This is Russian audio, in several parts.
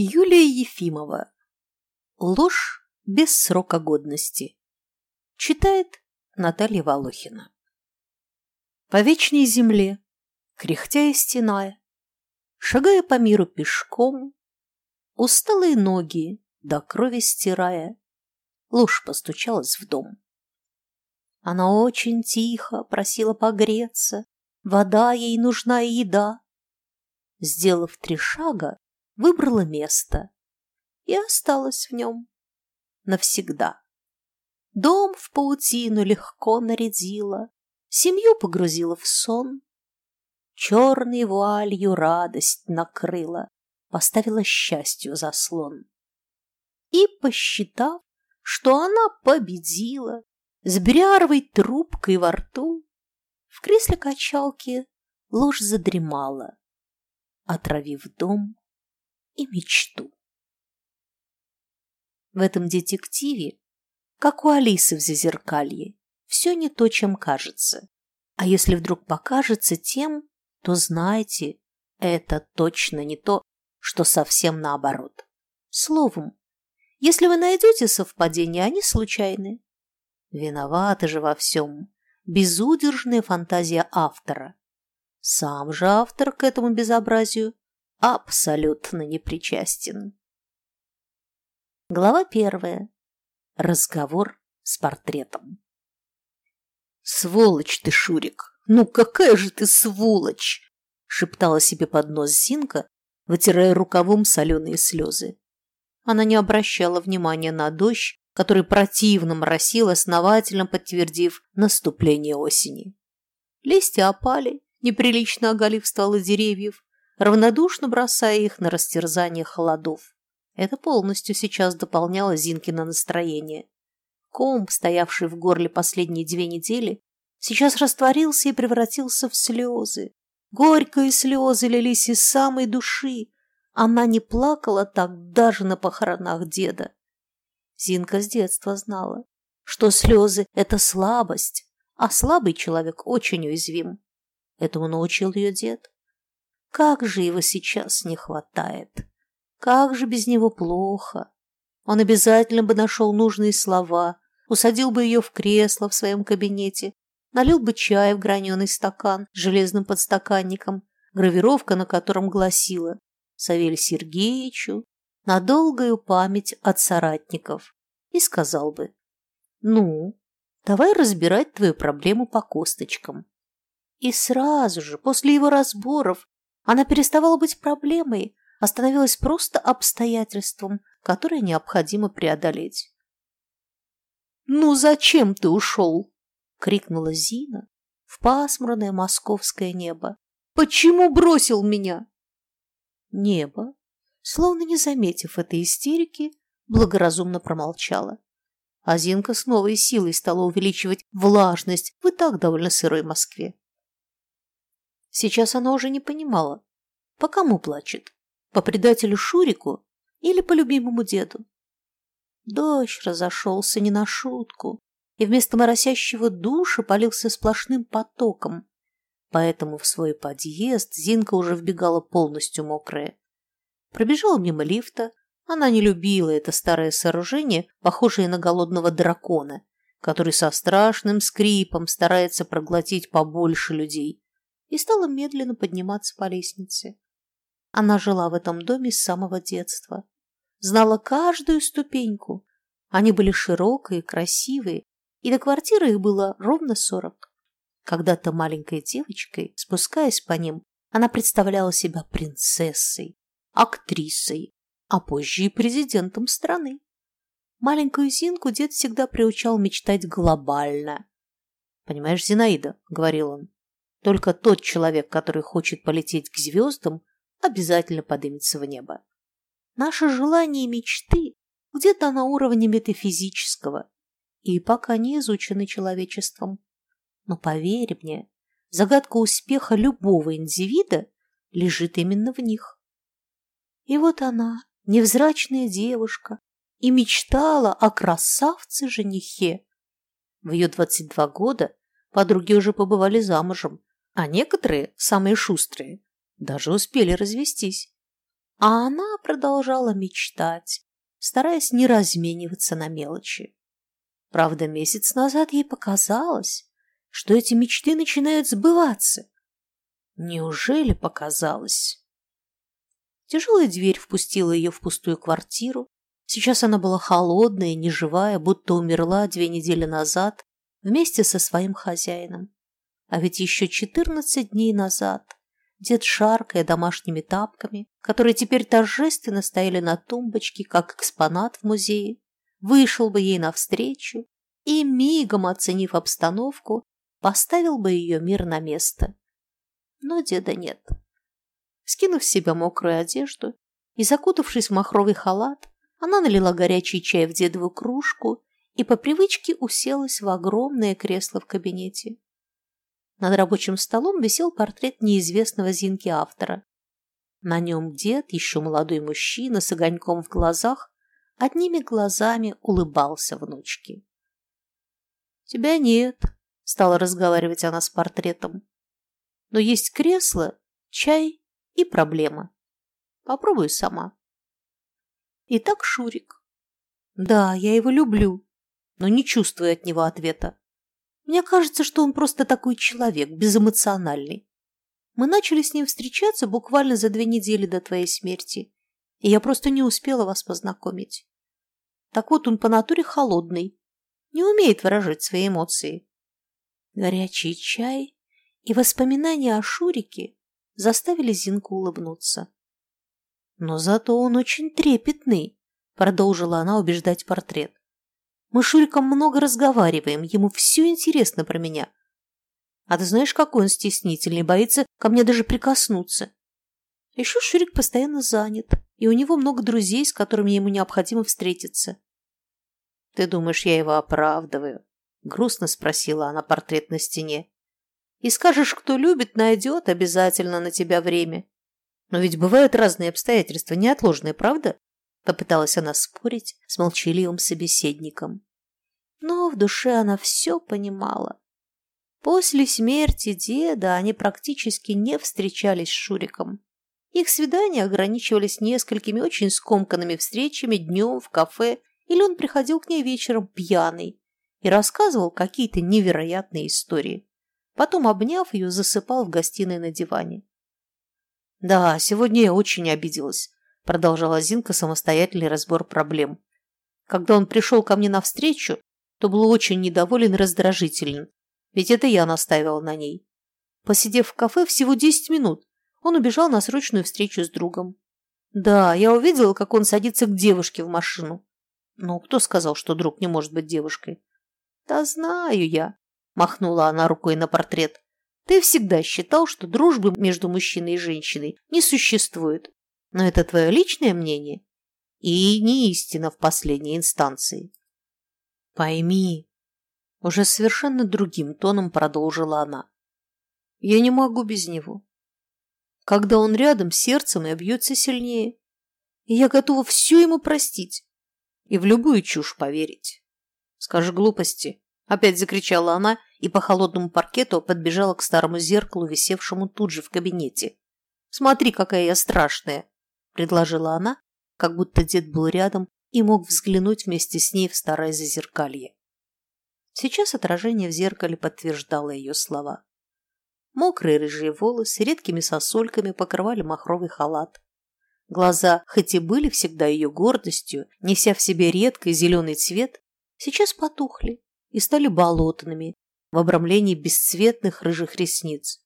Юлия Ефимова. Ложь без срока годности. Читает Наталья Волохина. По вечной земле, кряхтя и стеная, шагая по миру пешком, усталые ноги до крови стирая, ложь постучалась в дом. Она очень тихо просила погреться, вода ей нужна и еда. Сделав три шага, выбрала место и осталась в нем навсегда. Дом в паутину легко нарядила, семью погрузила в сон, черной вуалью радость накрыла, поставила счастью заслон. И, посчитав, что она победила, с бряровой трубкой во рту, в кресле качалки ложь задремала, отравив дом и мечту. В этом детективе, как у Алисы в Зазеркалье, все не то, чем кажется. А если вдруг покажется тем, то знайте, это точно не то, что совсем наоборот. Словом, если вы найдете совпадения, они случайны. Виновата же во всем безудержная фантазия автора. Сам же автор к этому безобразию абсолютно не причастен. Глава первая. Разговор с портретом. «Сволочь ты, Шурик! Ну какая же ты сволочь!» шептала себе под нос Зинка, вытирая рукавом соленые слезы. Она не обращала внимания на дождь, который противно моросил, основательно подтвердив наступление осени. Листья опали, неприлично оголив стволы деревьев, равнодушно бросая их на растерзание холодов. Это полностью сейчас дополняло Зинкино настроение. Комп, стоявший в горле последние две недели, сейчас растворился и превратился в слезы. Горькие слезы лились из самой души. Она не плакала так даже на похоронах деда. Зинка с детства знала, что слезы – это слабость, а слабый человек очень уязвим. Этому научил ее дед. Как же его сейчас не хватает! Как же без него плохо! Он обязательно бы нашел нужные слова, усадил бы ее в кресло в своем кабинете, налил бы чая в граненый стакан с железным подстаканником, гравировка на котором гласила «Савель Сергеевичу на долгую память от соратников», и сказал бы «Ну, давай разбирать твою проблему по косточкам». И сразу же, после его разборов, она переставала быть проблемой, а становилась просто обстоятельством, которое необходимо преодолеть. «Ну зачем ты ушел?» — крикнула Зина в пасмурное московское небо. «Почему бросил меня?» Небо, словно не заметив этой истерики, благоразумно промолчало. А Зинка с новой силой стала увеличивать влажность в и так довольно сырой Москве. Сейчас она уже не понимала, по кому плачет, по предателю Шурику или по любимому деду. Дождь разошелся не на шутку, и вместо моросящего душа полился сплошным потоком, поэтому в свой подъезд Зинка уже вбегала полностью мокрая. Пробежала мимо лифта, она не любила это старое сооружение, похожее на голодного дракона, который со страшным скрипом старается проглотить побольше людей, и стала медленно подниматься по лестнице. Она жила в этом доме с самого детства, знала каждую ступеньку. Они были широкие, красивые, и до квартиры их было ровно сорок. Когда-то маленькой девочкой, спускаясь по ним, она представляла себя принцессой, актрисой, а позже и президентом страны. Маленькую Зинку дед всегда приучал мечтать глобально. «Понимаешь, Зинаида», — говорил он, только тот человек, который хочет полететь к звездам, обязательно поднимется в небо. Наши желания и мечты где-то на уровне метафизического и пока не изучены человечеством. Но поверь мне, загадка успеха любого индивида лежит именно в них. И вот она, невзрачная девушка, и мечтала о красавце-женихе. В ее 22 года подруги уже побывали замужем, а некоторые, самые шустрые, даже успели развестись. А она продолжала мечтать, стараясь не размениваться на мелочи. Правда, месяц назад ей показалось, что эти мечты начинают сбываться. Неужели показалось? Тяжелая дверь впустила ее в пустую квартиру. Сейчас она была холодная, неживая, будто умерла две недели назад вместе со своим хозяином. А ведь еще четырнадцать дней назад дед, шаркая домашними тапками, которые теперь торжественно стояли на тумбочке, как экспонат в музее, вышел бы ей навстречу и, мигом оценив обстановку, поставил бы ее мир на место. Но деда нет. Скинув с себя мокрую одежду и закутавшись в махровый халат, она налила горячий чай в дедову кружку и по привычке уселась в огромное кресло в кабинете. Над рабочим столом висел портрет неизвестного Зинки автора. На нем дед, еще молодой мужчина с огоньком в глазах, одними глазами улыбался внучке. «Тебя нет», — стала разговаривать она с портретом. «Но есть кресло, чай и проблема. Попробуй сама». Итак, Шурик. Да, я его люблю, но не чувствую от него ответа. Мне кажется, что он просто такой человек, безэмоциональный. Мы начали с ним встречаться буквально за две недели до твоей смерти, и я просто не успела вас познакомить. Так вот, он по натуре холодный, не умеет выражать свои эмоции. Горячий чай и воспоминания о Шурике заставили Зинку улыбнуться. Но зато он очень трепетный, продолжила она убеждать портрет. Мы с Шуриком много разговариваем, ему все интересно про меня. А ты знаешь, какой он стеснительный, боится ко мне даже прикоснуться. Еще Шурик постоянно занят, и у него много друзей, с которыми ему необходимо встретиться. Ты думаешь, я его оправдываю? Грустно спросила она портрет на стене. И скажешь, кто любит, найдет обязательно на тебя время. Но ведь бывают разные обстоятельства, неотложные, правда? Попыталась она спорить с молчаливым собеседником. Но в душе она все понимала. После смерти деда они практически не встречались с Шуриком. Их свидания ограничивались несколькими очень скомканными встречами днем в кафе, или он приходил к ней вечером пьяный и рассказывал какие-то невероятные истории. Потом, обняв ее, засыпал в гостиной на диване. «Да, сегодня я очень обиделась продолжала Зинка самостоятельный разбор проблем. Когда он пришел ко мне навстречу, то был очень недоволен и раздражителен, ведь это я настаивала на ней. Посидев в кафе всего десять минут, он убежал на срочную встречу с другом. Да, я увидела, как он садится к девушке в машину. Но кто сказал, что друг не может быть девушкой? Да знаю я, махнула она рукой на портрет. Ты всегда считал, что дружбы между мужчиной и женщиной не существует. Но это твое личное мнение и не истина в последней инстанции. Пойми, уже совершенно другим тоном продолжила она. Я не могу без него. Когда он рядом, сердцем и бьется сильнее. И я готова все ему простить и в любую чушь поверить. Скажи глупости. Опять закричала она и по холодному паркету подбежала к старому зеркалу, висевшему тут же в кабинете. Смотри, какая я страшная предложила она, как будто дед был рядом и мог взглянуть вместе с ней в старое зазеркалье. Сейчас отражение в зеркале подтверждало ее слова. Мокрые рыжие волосы редкими сосульками покрывали махровый халат. Глаза, хоть и были всегда ее гордостью, неся в себе редкий зеленый цвет, сейчас потухли и стали болотными в обрамлении бесцветных рыжих ресниц.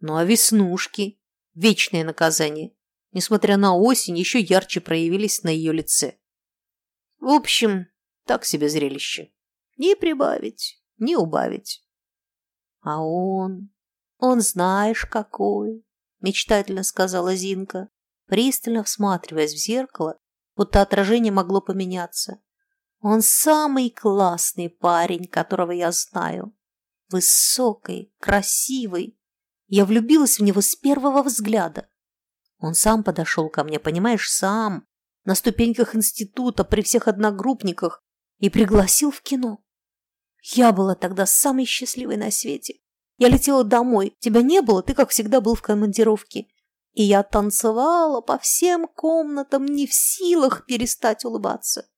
Ну а веснушки – вечное наказание несмотря на осень, еще ярче проявились на ее лице. В общем, так себе зрелище. Не прибавить, не убавить. А он, он знаешь какой, мечтательно сказала Зинка, пристально всматриваясь в зеркало, будто отражение могло поменяться. Он самый классный парень, которого я знаю. Высокий, красивый. Я влюбилась в него с первого взгляда. Он сам подошел ко мне, понимаешь, сам, на ступеньках института, при всех одногруппниках, и пригласил в кино. Я была тогда самой счастливой на свете. Я летела домой, тебя не было, ты, как всегда, был в командировке. И я танцевала по всем комнатам, не в силах перестать улыбаться.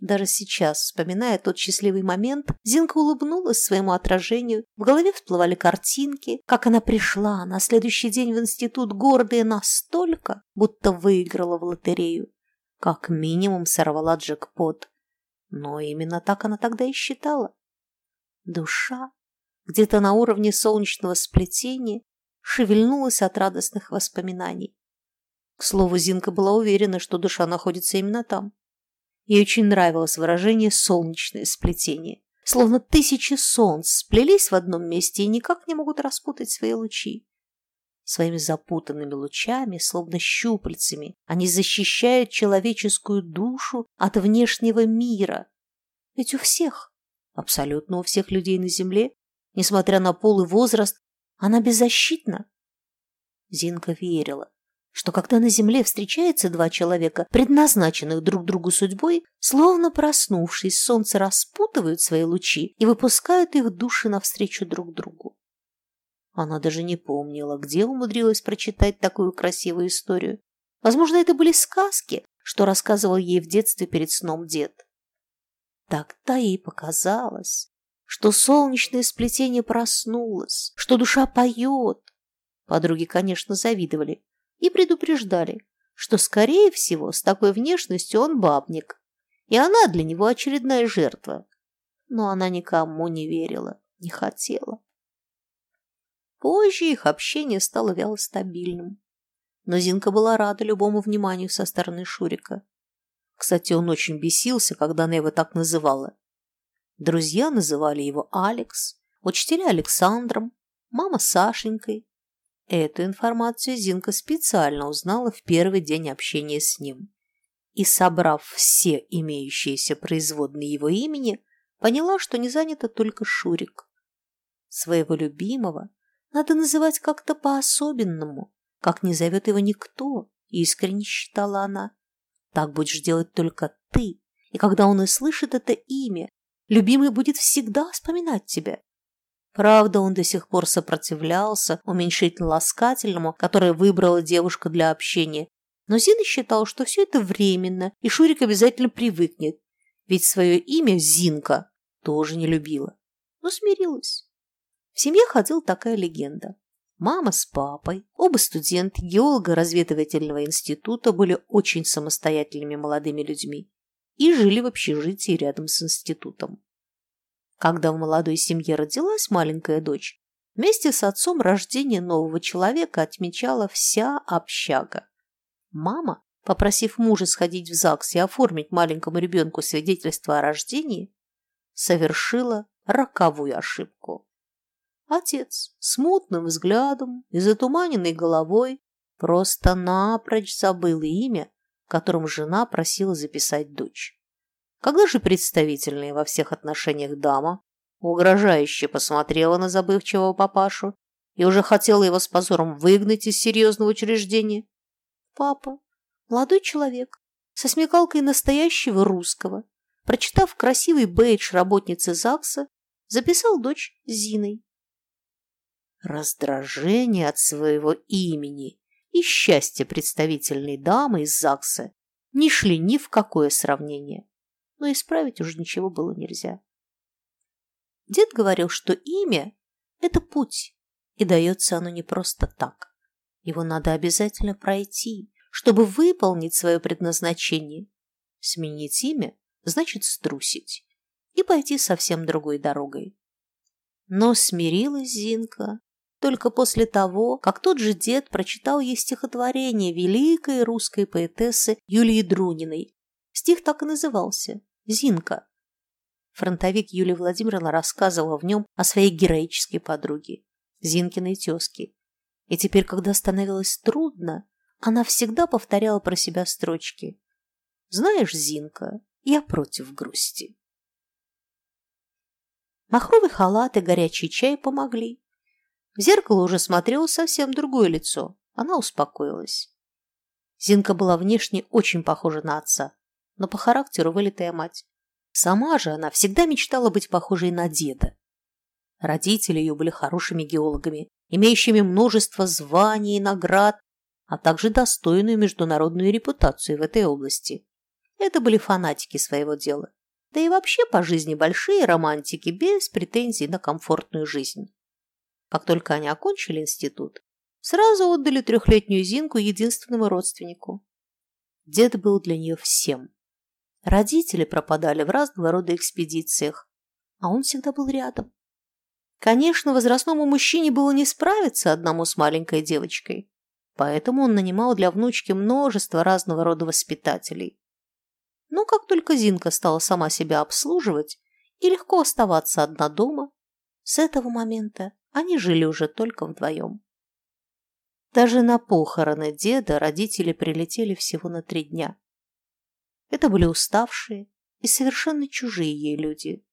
Даже сейчас, вспоминая тот счастливый момент, Зинка улыбнулась своему отражению. В голове всплывали картинки, как она пришла на следующий день в институт гордая настолько, будто выиграла в лотерею. Как минимум сорвала джекпот. Но именно так она тогда и считала. Душа, где-то на уровне солнечного сплетения, шевельнулась от радостных воспоминаний. К слову, Зинка была уверена, что душа находится именно там. Ей очень нравилось выражение «солнечное сплетение». Словно тысячи солнц сплелись в одном месте и никак не могут распутать свои лучи. Своими запутанными лучами, словно щупальцами, они защищают человеческую душу от внешнего мира. Ведь у всех, абсолютно у всех людей на Земле, несмотря на пол и возраст, она беззащитна. Зинка верила, что когда на земле встречаются два человека, предназначенных друг другу судьбой, словно проснувшись, солнце распутывают свои лучи и выпускают их души навстречу друг другу. Она даже не помнила, где умудрилась прочитать такую красивую историю. Возможно, это были сказки, что рассказывал ей в детстве перед сном дед. Тогда ей показалось, что солнечное сплетение проснулось, что душа поет. Подруги, конечно, завидовали, и предупреждали, что, скорее всего, с такой внешностью он бабник, и она для него очередная жертва. Но она никому не верила, не хотела. Позже их общение стало вяло стабильным. Но Зинка была рада любому вниманию со стороны Шурика. Кстати, он очень бесился, когда она его так называла. Друзья называли его Алекс, учителя Александром, мама Сашенькой, Эту информацию Зинка специально узнала в первый день общения с ним. И, собрав все имеющиеся производные его имени, поняла, что не занято только Шурик. Своего любимого надо называть как-то по-особенному, как не зовет его никто, искренне считала она. Так будешь делать только ты, и когда он услышит это имя, любимый будет всегда вспоминать тебя. Правда, он до сих пор сопротивлялся уменьшительно-ласкательному, которое выбрала девушка для общения. Но Зина считал, что все это временно, и Шурик обязательно привыкнет. Ведь свое имя Зинка тоже не любила. Но смирилась. В семье ходила такая легенда. Мама с папой, оба студенты геолого-разведывательного института, были очень самостоятельными молодыми людьми и жили в общежитии рядом с институтом. Когда в молодой семье родилась маленькая дочь, вместе с отцом рождение нового человека отмечала вся общага. Мама, попросив мужа сходить в ЗАГС и оформить маленькому ребенку свидетельство о рождении, совершила роковую ошибку. Отец с мутным взглядом и затуманенной головой просто напрочь забыл имя, которым жена просила записать дочь. Когда же представительная во всех отношениях дама угрожающе посмотрела на забывчивого папашу и уже хотела его с позором выгнать из серьезного учреждения, папа, молодой человек, со смекалкой настоящего русского, прочитав красивый бейдж работницы ЗАГСа, записал дочь Зиной. Раздражение от своего имени и счастье представительной дамы из ЗАГСа не шли ни в какое сравнение но исправить уже ничего было нельзя. Дед говорил, что имя – это путь, и дается оно не просто так. Его надо обязательно пройти, чтобы выполнить свое предназначение. Сменить имя – значит струсить и пойти совсем другой дорогой. Но смирилась Зинка только после того, как тот же дед прочитал ей стихотворение великой русской поэтессы Юлии Друниной. Стих так и назывался Зинка. Фронтовик Юлия Владимировна рассказывала в нем о своей героической подруге, Зинкиной тезке. И теперь, когда становилось трудно, она всегда повторяла про себя строчки. «Знаешь, Зинка, я против грусти». Махровый халат и горячий чай помогли. В зеркало уже смотрело совсем другое лицо. Она успокоилась. Зинка была внешне очень похожа на отца, но по характеру вылитая мать. Сама же она всегда мечтала быть похожей на деда. Родители ее были хорошими геологами, имеющими множество званий и наград, а также достойную международную репутацию в этой области. Это были фанатики своего дела. Да и вообще по жизни большие романтики без претензий на комфортную жизнь. Как только они окончили институт, сразу отдали трехлетнюю Зинку единственному родственнику. Дед был для нее всем. Родители пропадали в разного рода экспедициях, а он всегда был рядом. Конечно, возрастному мужчине было не справиться одному с маленькой девочкой, поэтому он нанимал для внучки множество разного рода воспитателей. Но как только Зинка стала сама себя обслуживать и легко оставаться одна дома, с этого момента они жили уже только вдвоем. Даже на похороны деда родители прилетели всего на три дня. Это были уставшие и совершенно чужие ей люди.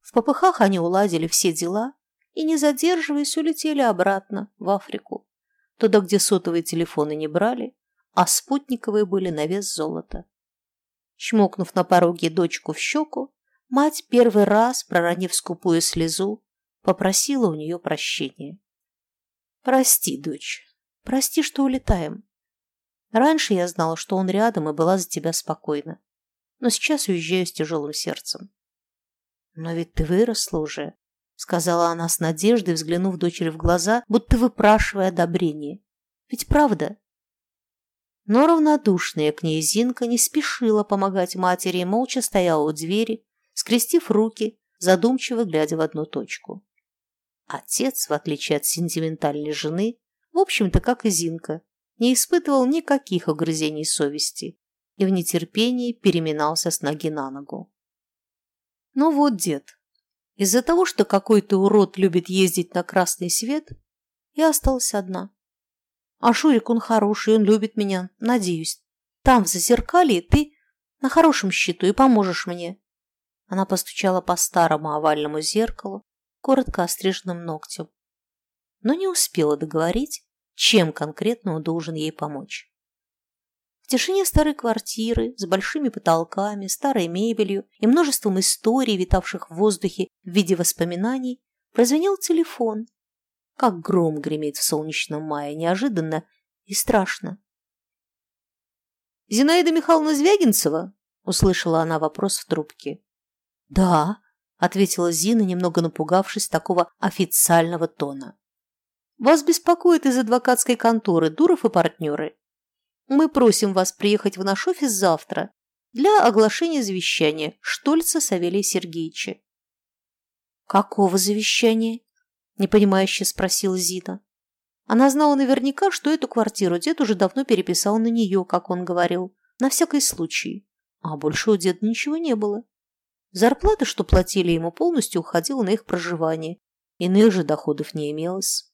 В попыхах они уладили все дела и, не задерживаясь, улетели обратно в Африку, туда, где сотовые телефоны не брали, а спутниковые были на вес золота. Чмокнув на пороге дочку в щеку, мать первый раз, проронив скупую слезу, попросила у нее прощения. «Прости, дочь, прости, что улетаем. Раньше я знала, что он рядом и была за тебя спокойна, но сейчас уезжаю с тяжелым сердцем». «Но ведь ты выросла уже», — сказала она с надеждой, взглянув дочери в глаза, будто выпрашивая одобрение. «Ведь правда?» Но равнодушная к ней Зинка не спешила помогать матери и молча стояла у двери, скрестив руки, задумчиво глядя в одну точку. Отец, в отличие от сентиментальной жены, в общем-то, как и Зинка, не испытывал никаких угрызений совести и в нетерпении переминался с ноги на ногу. Но вот дед, из-за того, что какой-то урод любит ездить на красный свет, я осталась одна. А Шурик, он хороший, он любит меня, надеюсь. Там, в зазеркалье, ты на хорошем счету и поможешь мне. Она постучала по старому овальному зеркалу, коротко остриженным ногтем, но не успела договорить, чем конкретно он должен ей помочь. В тишине старой квартиры, с большими потолками, старой мебелью и множеством историй, витавших в воздухе в виде воспоминаний, прозвенел телефон, как гром гремит в солнечном мае, неожиданно и страшно. «Зинаида Михайловна Звягинцева?» – услышала она вопрос в трубке. «Да», – ответила Зина, немного напугавшись такого официального тона. «Вас беспокоит из адвокатской конторы Дуров и партнеры. Мы просим вас приехать в наш офис завтра для оглашения завещания Штольца Савелия Сергеевича». «Какого завещания?» непонимающе спросила Зина. Она знала наверняка, что эту квартиру дед уже давно переписал на нее, как он говорил, на всякий случай. А больше у деда ничего не было. Зарплата, что платили ему, полностью уходила на их проживание. Иных же доходов не имелось.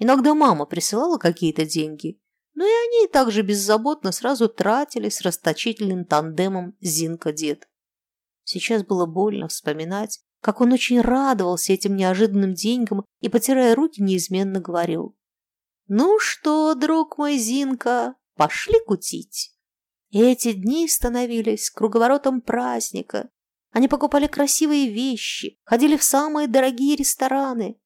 Иногда мама присылала какие-то деньги, но и они также беззаботно сразу тратились расточительным тандемом Зинка-дед. Сейчас было больно вспоминать, как он очень радовался этим неожиданным деньгам и, потирая руки, неизменно говорил. «Ну что, друг мой Зинка, пошли кутить». И эти дни становились круговоротом праздника. Они покупали красивые вещи, ходили в самые дорогие рестораны.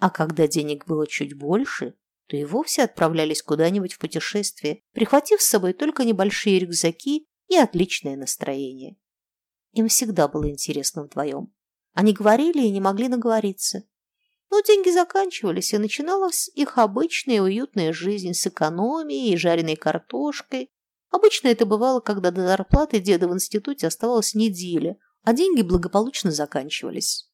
А когда денег было чуть больше, то и вовсе отправлялись куда-нибудь в путешествие, прихватив с собой только небольшие рюкзаки и отличное настроение. Им всегда было интересно вдвоем. Они говорили и не могли наговориться. Но деньги заканчивались, и начиналась их обычная уютная жизнь с экономией и жареной картошкой. Обычно это бывало, когда до зарплаты деда в институте оставалась неделя, а деньги благополучно заканчивались.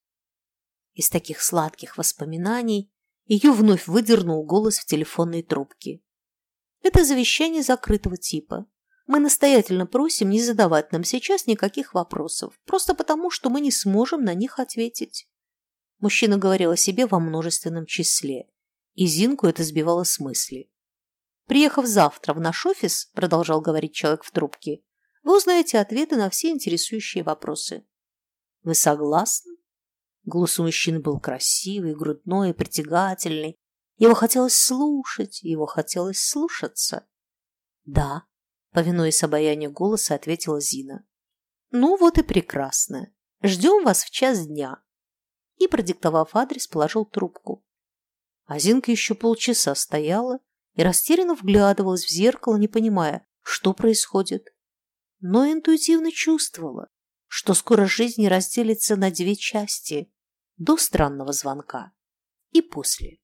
Из таких сладких воспоминаний ее вновь выдернул голос в телефонной трубке. Это завещание закрытого типа. Мы настоятельно просим не задавать нам сейчас никаких вопросов, просто потому, что мы не сможем на них ответить. Мужчина говорил о себе во множественном числе, и Зинку это сбивало с мысли. «Приехав завтра в наш офис», – продолжал говорить человек в трубке, – «вы узнаете ответы на все интересующие вопросы». «Вы согласны?» Голос у мужчины был красивый, грудной, притягательный. Его хотелось слушать, его хотелось слушаться. «Да», Повинуясь обаянию голоса, ответила Зина. «Ну вот и прекрасно. Ждем вас в час дня». И, продиктовав адрес, положил трубку. А Зинка еще полчаса стояла и растерянно вглядывалась в зеркало, не понимая, что происходит. Но интуитивно чувствовала, что скоро жизнь разделится на две части – до странного звонка и после.